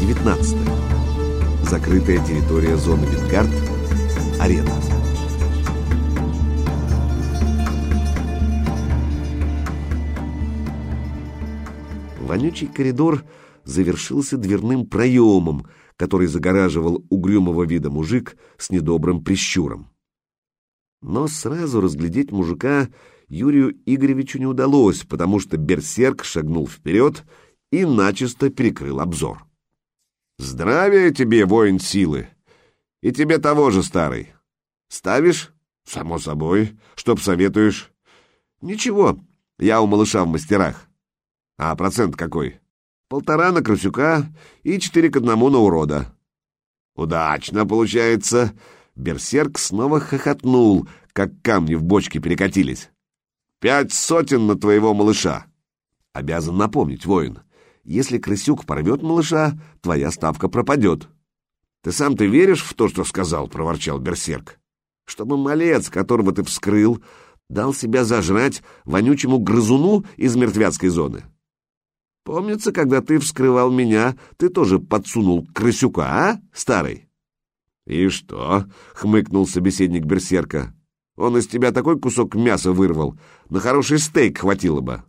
19. Закрытая территория зоны Вингард. Арена. Вонючий коридор завершился дверным проемом, который загораживал угрюмого вида мужик с недобрым прищуром. Но сразу разглядеть мужика Юрию Игоревичу не удалось, потому что берсерк шагнул вперед и начисто перекрыл обзор. «Здравия тебе, воин силы! И тебе того же, старый! Ставишь? Само собой. Что посоветуешь?» «Ничего, я у малыша в мастерах. А процент какой? Полтора на Красюка и четыре к одному на урода. Удачно получается. Берсерк снова хохотнул, как камни в бочке перекатились. Пять сотен на твоего малыша. Обязан напомнить, воин. Если крысюк порвет малыша, твоя ставка пропадет. Ты сам ты веришь в то, что сказал, проворчал Берсерк. Чтобы малец, которого ты вскрыл, дал себя зажрать вонючему грызуну из мертвяцкой зоны. Помнится, когда ты вскрывал меня, ты тоже подсунул крысюка, а, старый? И что? хмыкнул собеседник берсерка. Он из тебя такой кусок мяса вырвал, на хороший стейк хватило бы.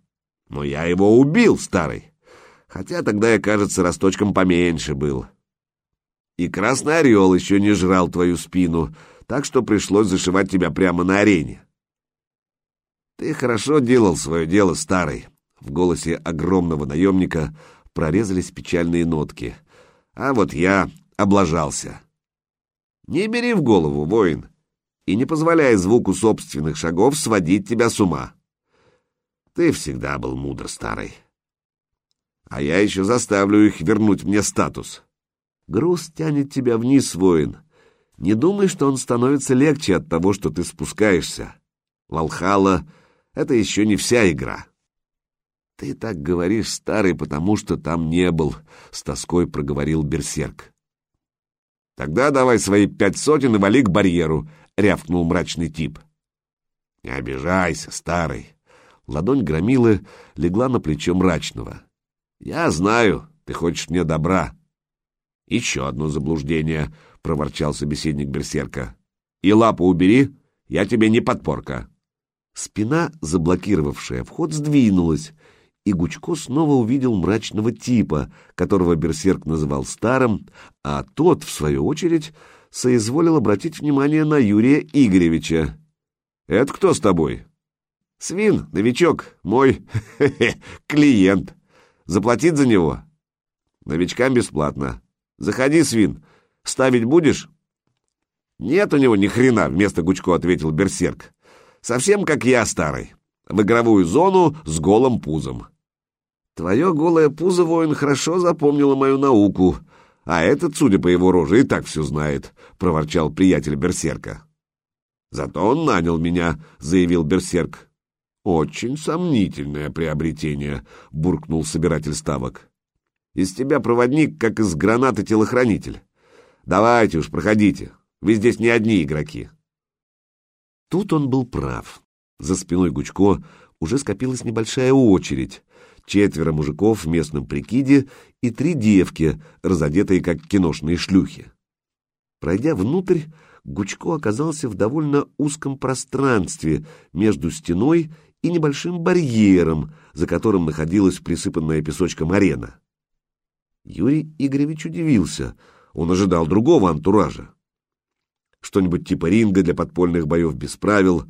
Но я его убил, старый. Хотя тогда я, кажется, росточком поменьше был. И красный орел еще не жрал твою спину, так что пришлось зашивать тебя прямо на арене. Ты хорошо делал свое дело, старый. В голосе огромного наемника прорезались печальные нотки. А вот я облажался. Не бери в голову, воин, и не позволяй звуку собственных шагов сводить тебя с ума. Ты всегда был мудр, старый. А я еще заставлю их вернуть мне статус. Груз тянет тебя вниз, воин. Не думай, что он становится легче от того, что ты спускаешься. Валхала — это еще не вся игра. «Ты так говоришь, старый, потому что там не был», — с тоской проговорил берсерк. «Тогда давай свои пять сотен и вали к барьеру», — рявкнул мрачный тип. «Не обижайся, старый». Ладонь громилы легла на плечо мрачного. «Я знаю, ты хочешь мне добра». «Еще одно заблуждение», — проворчал собеседник берсерка. «И лапу убери, я тебе не подпорка». Спина, заблокировавшая вход, сдвинулась, и Гучко снова увидел мрачного типа, которого Берсерк называл старым, а тот, в свою очередь, соизволил обратить внимание на Юрия Игоревича. «Это кто с тобой?» «Свин, новичок, мой клиент. Заплатить за него?» «Новичкам бесплатно. Заходи, свин. Ставить будешь?» «Нет у него ни хрена», — вместо Гучко ответил Берсерк. «Совсем как я, старый. В игровую зону с голым пузом. Твое голое пузо, воин, хорошо запомнило мою науку, а этот, судя по его роже, и так все знает, — проворчал приятель Берсерка. Зато он нанял меня, — заявил Берсерк. Очень сомнительное приобретение, — буркнул собиратель ставок. Из тебя проводник, как из гранаты телохранитель. Давайте уж, проходите, вы здесь не одни игроки. Тут он был прав. За спиной Гучко уже скопилась небольшая очередь, четверо мужиков в местном прикиде и три девки, разодетые как киношные шлюхи. Пройдя внутрь, Гучко оказался в довольно узком пространстве между стеной и небольшим барьером, за которым находилась присыпанная песочком арена. Юрий Игоревич удивился, он ожидал другого антуража. Что-нибудь типа ринга для подпольных боев без правил,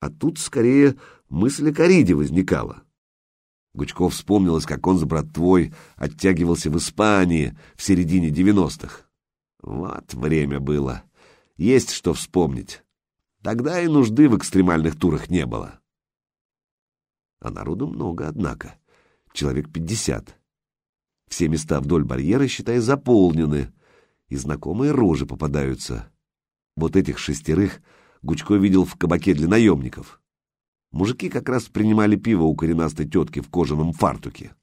а тут скорее мысль о кориде возникала. Гучков вспомнилось, как он с братвой оттягивался в Испании в середине девяностых. Вот время было. Есть что вспомнить. Тогда и нужды в экстремальных турах не было. А народу много, однако. Человек пятьдесят. Все места вдоль барьера, считай, заполнены, и знакомые рожи попадаются. Вот этих шестерых Гучко видел в кабаке для наемников. Мужики как раз принимали пиво у коренастой тетки в кожаном фартуке.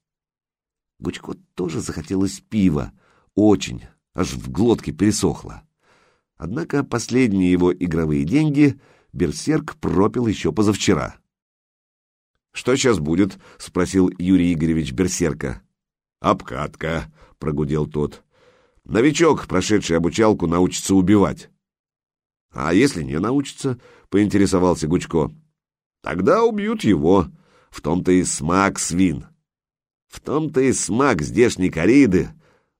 Гучко тоже захотелось пива. Очень, аж в глотке пересохло. Однако последние его игровые деньги Берсерк пропил еще позавчера. «Что сейчас будет?» — спросил Юрий Игоревич Берсерка. «Обкатка», — прогудел тот. Новичок, прошедший обучалку, научится убивать. А если не научится, поинтересовался Гучко. Тогда убьют его. В том-то и смак свин. В том-то и смак здешней кориды.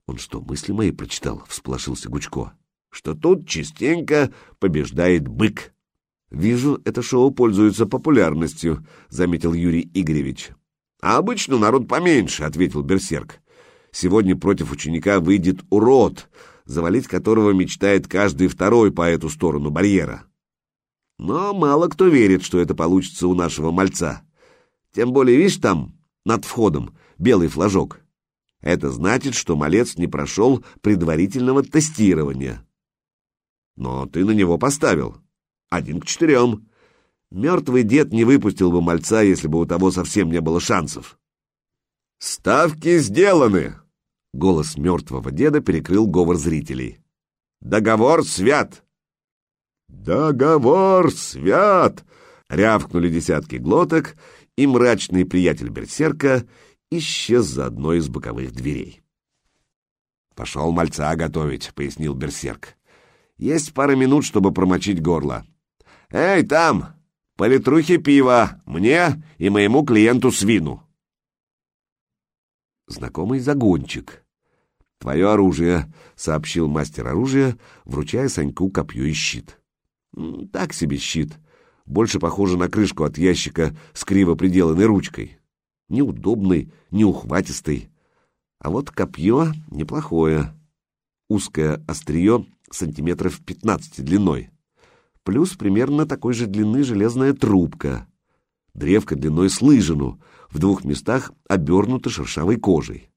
Он что, мысли мои прочитал? Всполошился Гучко. Что тут частенько побеждает бык. Вижу, это шоу пользуется популярностью, заметил Юрий Игоревич. А обычно народ поменьше, ответил Берсерк. Сегодня против ученика выйдет урод, завалить которого мечтает каждый второй по эту сторону барьера. Но мало кто верит, что это получится у нашего мальца. Тем более, видишь, там, над входом, белый флажок. Это значит, что малец не прошел предварительного тестирования. Но ты на него поставил. Один к четырем. Мертвый дед не выпустил бы мальца, если бы у того совсем не было шансов. «Ставки сделаны!» Голос мертвого деда перекрыл говор зрителей. «Договор свят!» «Договор свят!» — рявкнули десятки глоток, и мрачный приятель Берсерка исчез за одной из боковых дверей. «Пошел мальца готовить», — пояснил Берсерк. «Есть пара минут, чтобы промочить горло. Эй, там! По литрухе пива! Мне и моему клиенту свину!» Знакомый загончик. «Твое оружие», — сообщил мастер оружия, вручая Саньку копье и щит. «Так себе щит. Больше похоже на крышку от ящика с криво приделанной ручкой. Неудобный, неухватистый. А вот копье неплохое. Узкое острие сантиметров 15 длиной. Плюс примерно такой же длины железная трубка. Древко длиной с лыжину, в двух местах обернута шершавой кожей.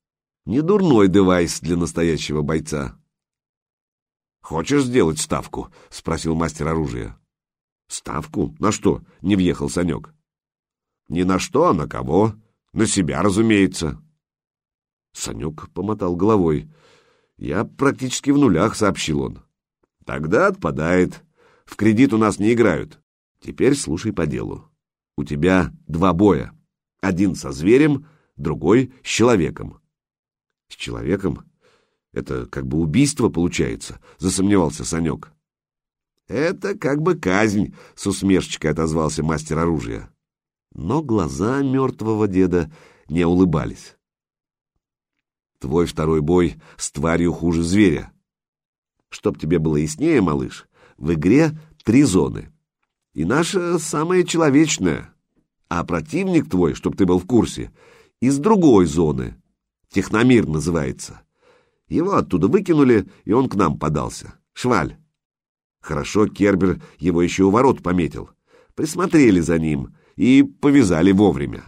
Недурной девайс для настоящего бойца. «Хочешь сделать ставку?» — спросил мастер оружия. «Ставку? На что?» — не въехал Санек. «Ни на что, а на кого? На себя, разумеется». Санек помотал головой. «Я практически в нулях», — сообщил он. «Тогда отпадает. В кредит у нас не играют. Теперь слушай по делу. У тебя два боя. Один со зверем, другой с человеком. С человеком? Это как бы убийство получается, засомневался Санек. Это как бы казнь, с усмешечкой отозвался мастер оружия. Но глаза мертвого деда не улыбались. Твой второй бой с тварью хуже зверя. Чтоб тебе было яснее, малыш, в игре три зоны. И наша самая человечная. А противник твой, чтоб ты был в курсе, из другой зоны, Техномир называется. Его оттуда выкинули, и он к нам подался. Шваль. Хорошо, Кербер его еще у ворот пометил. Присмотрели за ним и повязали вовремя.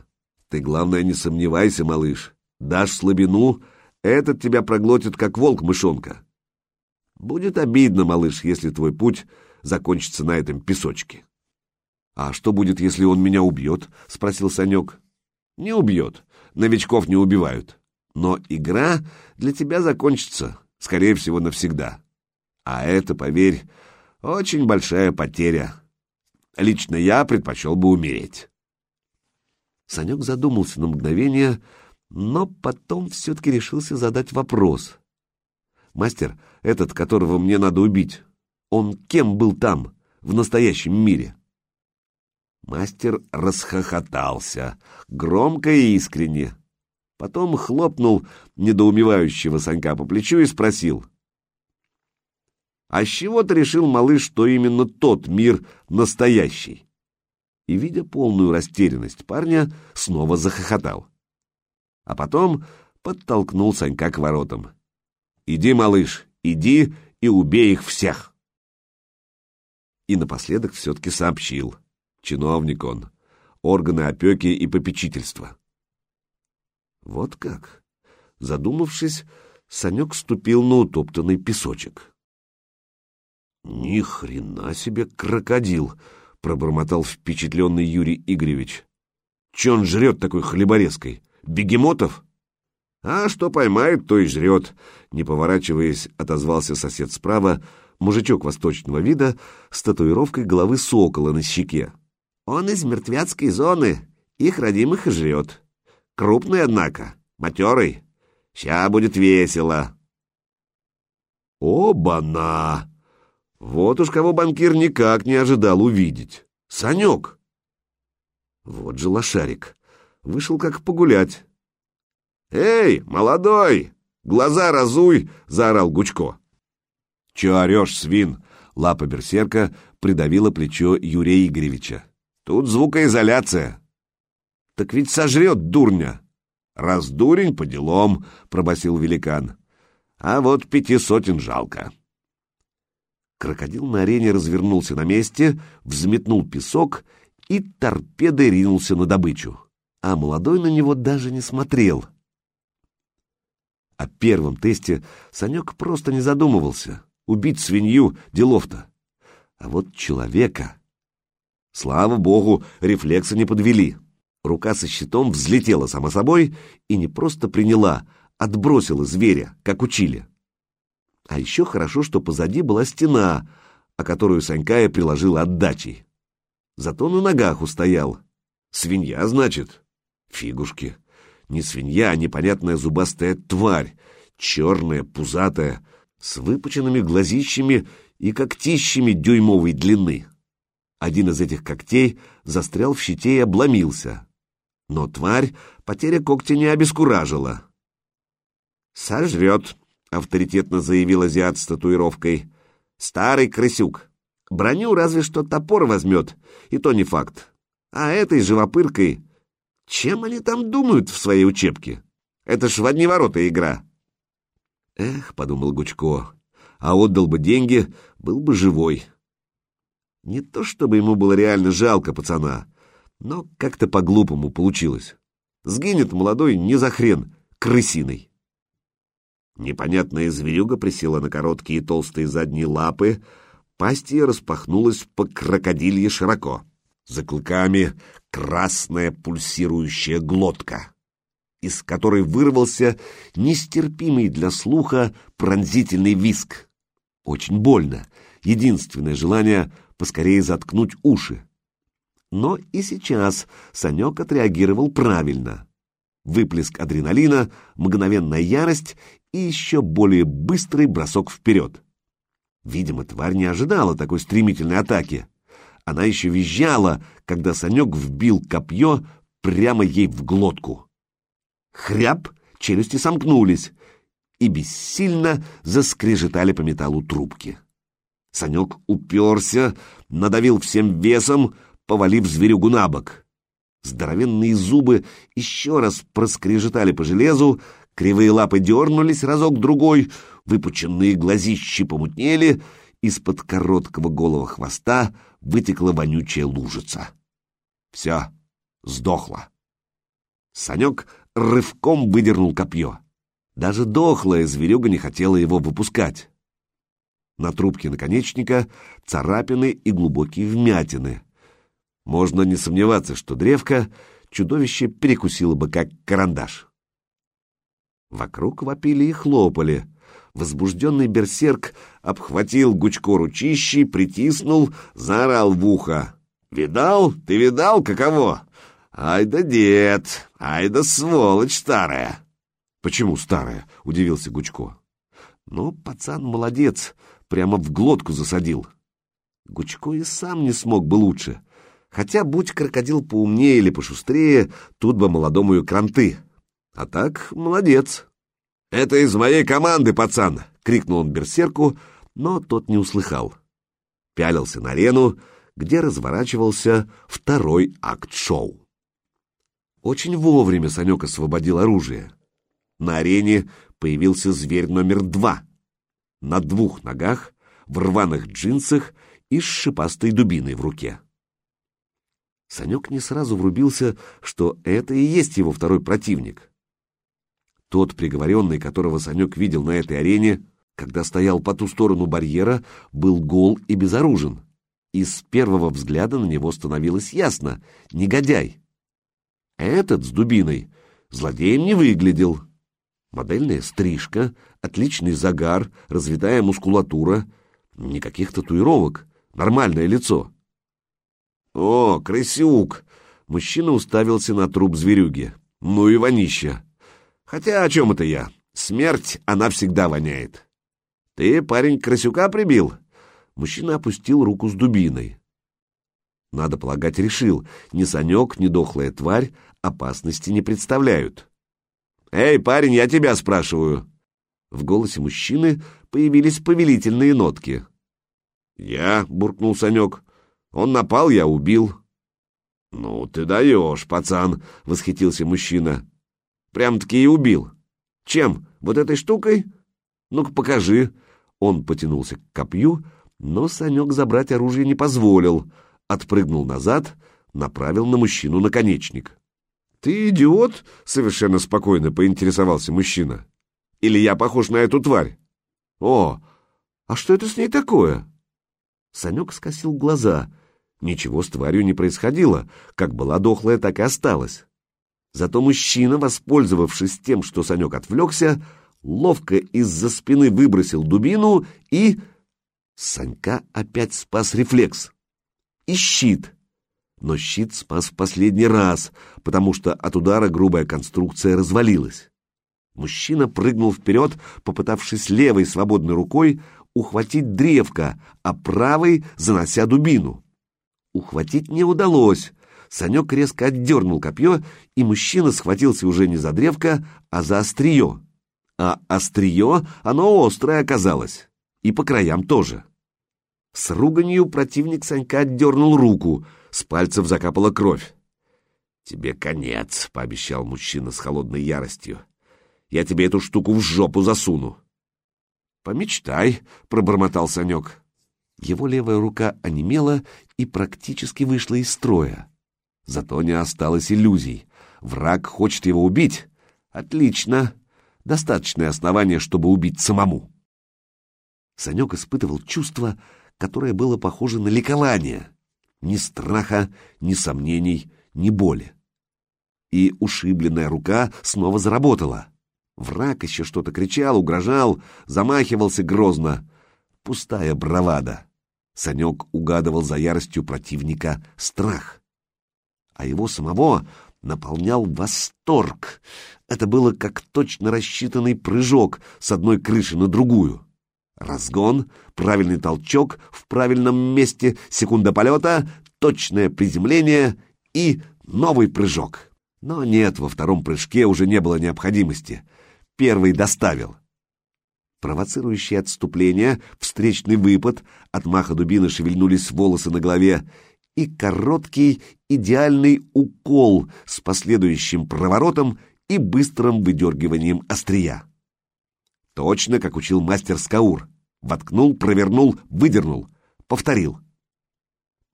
Ты, главное, не сомневайся, малыш. Дашь слабину, этот тебя проглотит, как волк-мышонка. Будет обидно, малыш, если твой путь закончится на этом песочке. — А что будет, если он меня убьет? — спросил Санек. — Не убьет. Новичков не убивают но игра для тебя закончится, скорее всего, навсегда. А это, поверь, очень большая потеря. Лично я предпочел бы умереть. Санек задумался на мгновение, но потом все-таки решился задать вопрос. «Мастер, этот, которого мне надо убить, он кем был там, в настоящем мире?» Мастер расхохотался, громко и искренне. Потом хлопнул недоумевающего Санька по плечу и спросил. «А с чего ты решил, малыш, что именно тот мир настоящий?» И, видя полную растерянность парня, снова захохотал. А потом подтолкнул Санька к воротам. «Иди, малыш, иди и убей их всех!» И напоследок все-таки сообщил. Чиновник он, органы опеки и попечительства. Вот как? Задумавшись, Санек ступил на утоптанный песочек. «Ни хрена себе крокодил!» — пробормотал впечатленный Юрий Игоревич. «Че он жрет такой хлеборезкой? Бегемотов?» «А что поймает, то и жрет», — не поворачиваясь, отозвался сосед справа, мужичок восточного вида с татуировкой головы сокола на щеке. «Он из мертвяцкой зоны, их родимых и жрет. Крупный, однако, матерый. Ща будет весело. Оба-на! Вот уж кого банкир никак не ожидал увидеть. Санек! Вот же лошарик. Вышел как погулять. «Эй, молодой! Глаза разуй!» — заорал Гучко. «Че орешь, свин?» — лапа берсерка придавила плечо Юрия Игоревича. «Тут звукоизоляция». «Так ведь сожрет дурня!» «Раз дурень, по делам!» — пробасил великан. «А вот пяти сотен жалко». Крокодил на арене развернулся на месте, взметнул песок и торпедой ринулся на добычу. А молодой на него даже не смотрел. О первом тесте Санек просто не задумывался. Убить свинью — делов-то. А вот человека... Слава богу, рефлексы не подвели. Рука со щитом взлетела сама собой и не просто приняла, отбросила зверя, как учили. А еще хорошо, что позади была стена, о которую Санькая приложила отдачей. Зато на ногах устоял. Свинья, значит? Фигушки. Не свинья, а непонятная зубастая тварь, черная, пузатая, с выпученными глазищами и когтищами дюймовой длины. Один из этих когтей застрял в щите и обломился. Но тварь потеря когтя не обескуражила. «Сожрет», — авторитетно заявил азиат с татуировкой. «Старый крысюк. Броню разве что топор возьмет, и то не факт. А этой живопыркой чем они там думают в своей учебке? Это ж в одни ворота игра. Эх, подумал Гучко, а отдал бы деньги, был бы живой. Не то чтобы ему было реально жалко пацана, но как-то по-глупому получилось. Сгинет молодой не за хрен, крысиной. Непонятная зверюга присела на короткие толстые задние лапы, пасть ее распахнулась по крокодилье широко. За клыками красная пульсирующая глотка, из которой вырвался нестерпимый для слуха пронзительный виск. Очень больно. Единственное желание — поскорее заткнуть уши. Но и сейчас Санек отреагировал правильно. Выплеск адреналина, мгновенная ярость и еще более быстрый бросок вперед. Видимо, тварь не ожидала такой стремительной атаки. Она еще визжала, когда Санек вбил копье прямо ей в глотку. Хряб, челюсти сомкнулись и бессильно заскрежетали по металлу трубки. Санек уперся, надавил всем весом, повалив зверюгу на бок. Здоровенные зубы еще раз проскрежетали по железу, кривые лапы дернулись разок-другой, выпученные глазищи помутнели, из-под короткого голого хвоста вытекла вонючая лужица. Все, сдохло. Санек рывком выдернул копье. Даже дохлая зверюга не хотела его выпускать. На трубке наконечника царапины и глубокие вмятины. Можно не сомневаться, что древко чудовище перекусило бы как карандаш. Вокруг вопили и хлопали. Возбужденный берсерк обхватил Гучко ручищей, притиснул, заорал в ухо. «Видал? Ты видал, каково? Ай да дед! Ай да сволочь старая!» «Почему старая?» — удивился Гучко. «Ну, пацан молодец, прямо в глотку засадил». Гучко и сам не смог бы лучше. Хотя, будь крокодил поумнее или пошустрее, тут бы молодому и кранты. А так, молодец. «Это из моей команды, пацан!» — крикнул он берсерку, но тот не услыхал. Пялился на арену, где разворачивался второй акт шоу. Очень вовремя Санек освободил оружие. На арене появился зверь номер два. На двух ногах, в рваных джинсах и с шипастой дубиной в руке. Санек не сразу врубился, что это и есть его второй противник. Тот приговоренный, которого Санек видел на этой арене, когда стоял по ту сторону барьера, был гол и безоружен. И с первого взгляда на него становилось ясно — негодяй. Этот с дубиной злодеем не выглядел. Модельная стрижка, отличный загар, развитая мускулатура, никаких татуировок, нормальное лицо. «О, крысюк!» Мужчина уставился на труп зверюги. «Ну и вонища!» Хотя о чем это я? Смерть, она всегда воняет. Ты, парень, красюка прибил? Мужчина опустил руку с дубиной. Надо полагать, решил, ни Санек, ни дохлая тварь опасности не представляют. «Эй, парень, я тебя спрашиваю!» В голосе мужчины появились повелительные нотки. «Я», — буркнул Санек, — «он напал, я убил». «Ну, ты даешь, пацан», — восхитился мужчина. «Прям-таки и убил. Чем? Вот этой штукой? Ну-ка, покажи». Он потянулся к копью, но Санек забрать оружие не позволил, отпрыгнул назад, направил на мужчину наконечник. «Ты идиот?» — совершенно спокойно поинтересовался мужчина. «Или я похож на эту тварь?» «О, а что это с ней такое?» Санек скосил глаза. Ничего с тварью не происходило. Как была дохлая, так и осталась. Зато мужчина, воспользовавшись тем, что Санек отвлекся, ловко из-за спины выбросил дубину и... Санька опять спас рефлекс. И щит. Но щит спас в последний раз, потому что от удара грубая конструкция развалилась. Мужчина прыгнул вперед, попытавшись левой свободной рукой ухватить древко, а правой занося дубину. Ухватить не удалось. Санек резко отдернул копье, и мужчина схватился уже не за древко, а за острие. А острие, оно острое оказалось. И по краям тоже. С руганью противник Санька отдернул руку, с пальцев закапала кровь. «Тебе конец», — пообещал мужчина с холодной яростью. «Я тебе эту штуку в жопу засуну». «Помечтай», — пробормотал Санек. Его левая рука онемела и практически вышла из строя. Зато не осталось иллюзий. Враг хочет его убить. Отлично. Достаточное основание, чтобы убить самому. Санек испытывал чувство, которое было похоже на ликование. Ни страха, ни сомнений, ни боли. И ушибленная рука снова заработала. Враг еще что-то кричал, угрожал, замахивался грозно. Пустая бравада. Санек угадывал за яростью противника страх. А его самого наполнял восторг. Это было как точно рассчитанный прыжок с одной крыши на другую. Разгон, правильный толчок в правильном месте, секунда полета, точное приземление и новый прыжок. Но нет, во втором прыжке уже не было необходимости. Первый доставил. Провоцирующее отступление, встречный выпад, от маха дубины шевельнулись волосы на голове, и короткий идеальный укол с последующим проворотом и быстрым выдергиванием острия. Точно, как учил мастер Скаур. Воткнул, провернул, выдернул. Повторил.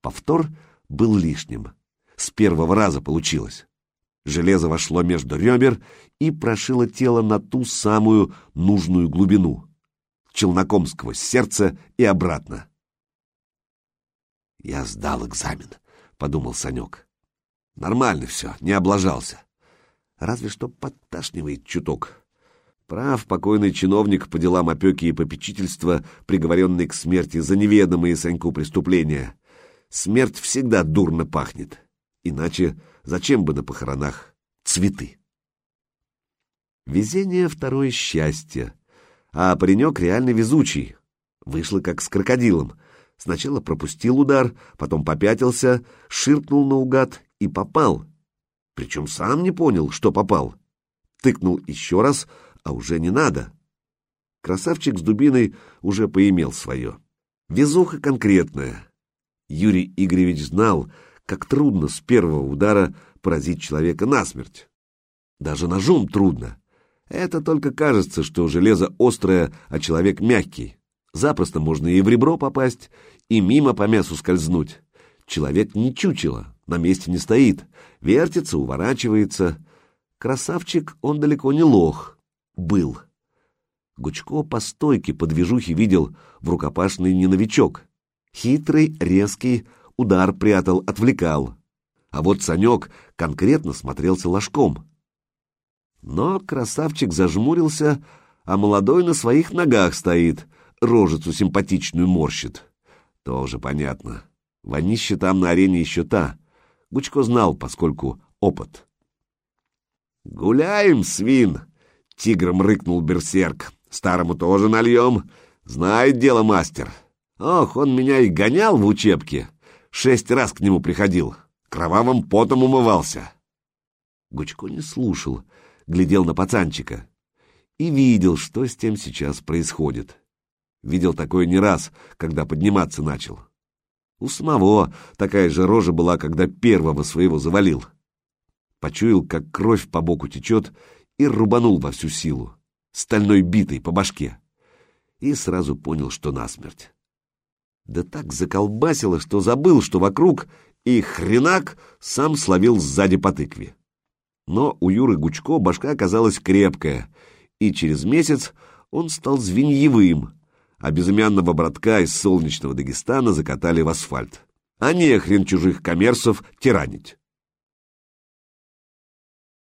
Повтор был лишним. С первого раза получилось. Железо вошло между ребер и прошило тело на ту самую нужную глубину. Челноком сквозь сердце и обратно. «Я сдал экзамен», — подумал Санек. «Нормально все, не облажался. Разве что подташнивает чуток. Прав покойный чиновник по делам опеки и попечительства, приговоренный к смерти за неведомые Саньку преступления. Смерть всегда дурно пахнет. Иначе Зачем бы на похоронах цветы? Везение — второе счастье. А паренек реально везучий. Вышло как с крокодилом. Сначала пропустил удар, потом попятился, ширкнул наугад и попал. Причем сам не понял, что попал. Тыкнул еще раз, а уже не надо. Красавчик с дубиной уже поимел свое. Везуха конкретная. Юрий Игоревич знал, как трудно с первого удара поразить человека насмерть. Даже ножом трудно. Это только кажется, что железо острое, а человек мягкий. Запросто можно и в ребро попасть, и мимо по мясу скользнуть. Человек не чучело, на месте не стоит, вертится, уворачивается. Красавчик, он далеко не лох. Был. Гучко по стойке по движухе видел в рукопашный не новичок. Хитрый, резкий, удар прятал, отвлекал. А вот Санек конкретно смотрелся ложком. Но красавчик зажмурился, а молодой на своих ногах стоит, рожицу симпатичную морщит. Тоже понятно. Вонище там на арене еще та. Гучко знал, поскольку опыт. «Гуляем, свин!» — тигром рыкнул берсерк. «Старому тоже нальем. Знает дело мастер. Ох, он меня и гонял в учебке. Шесть раз к нему приходил, кровавым потом умывался. Гучко не слушал, глядел на пацанчика и видел, что с тем сейчас происходит. Видел такое не раз, когда подниматься начал. У самого такая же рожа была, когда первого своего завалил. Почуял, как кровь по боку течет, и рубанул во всю силу, стальной битой по башке. И сразу понял, что насмерть. Да так заколбасило, что забыл, что вокруг, и хренак сам словил сзади по тыкве. Но у Юры Гучко башка оказалась крепкая, и через месяц он стал звеньевым, а безымянного братка из солнечного Дагестана закатали в асфальт. А не хрен чужих коммерсов тиранить.